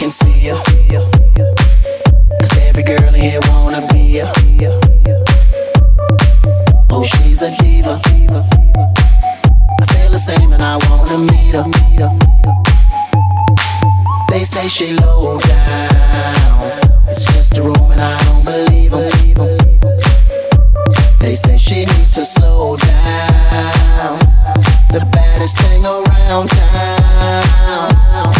can see ya. Cause every girl in here wanna be ya. Oh, she's a diva. I feel the same and I wanna meet her. They say she low down. It's just a room and I don't believe them. They say she needs to slow down. The baddest thing around town.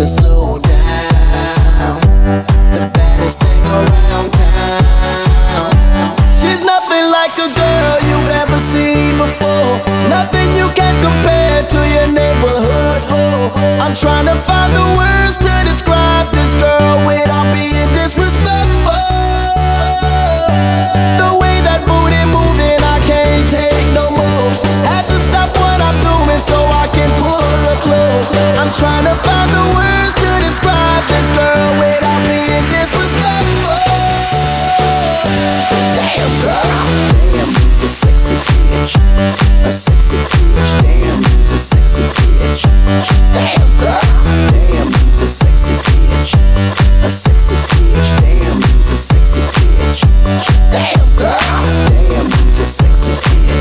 to slow down. The baddest thing around town. She's nothing like a girl you've ever seen before. Nothing you can compare to your neighborhood. I'm trying to find the words